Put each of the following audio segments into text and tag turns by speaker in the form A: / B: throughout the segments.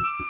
A: yo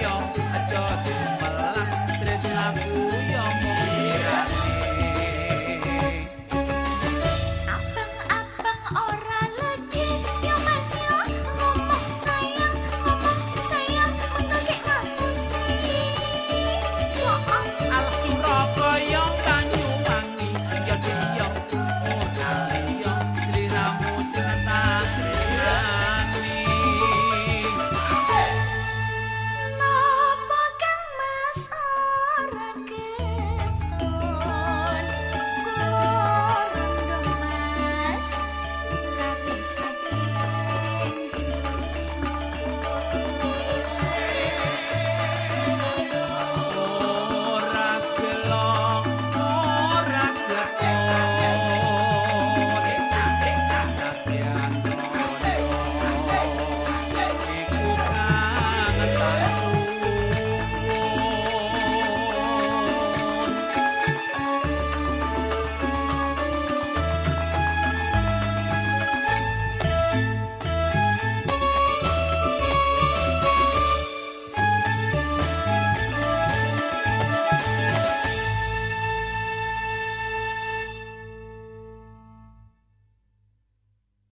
B: yo, just.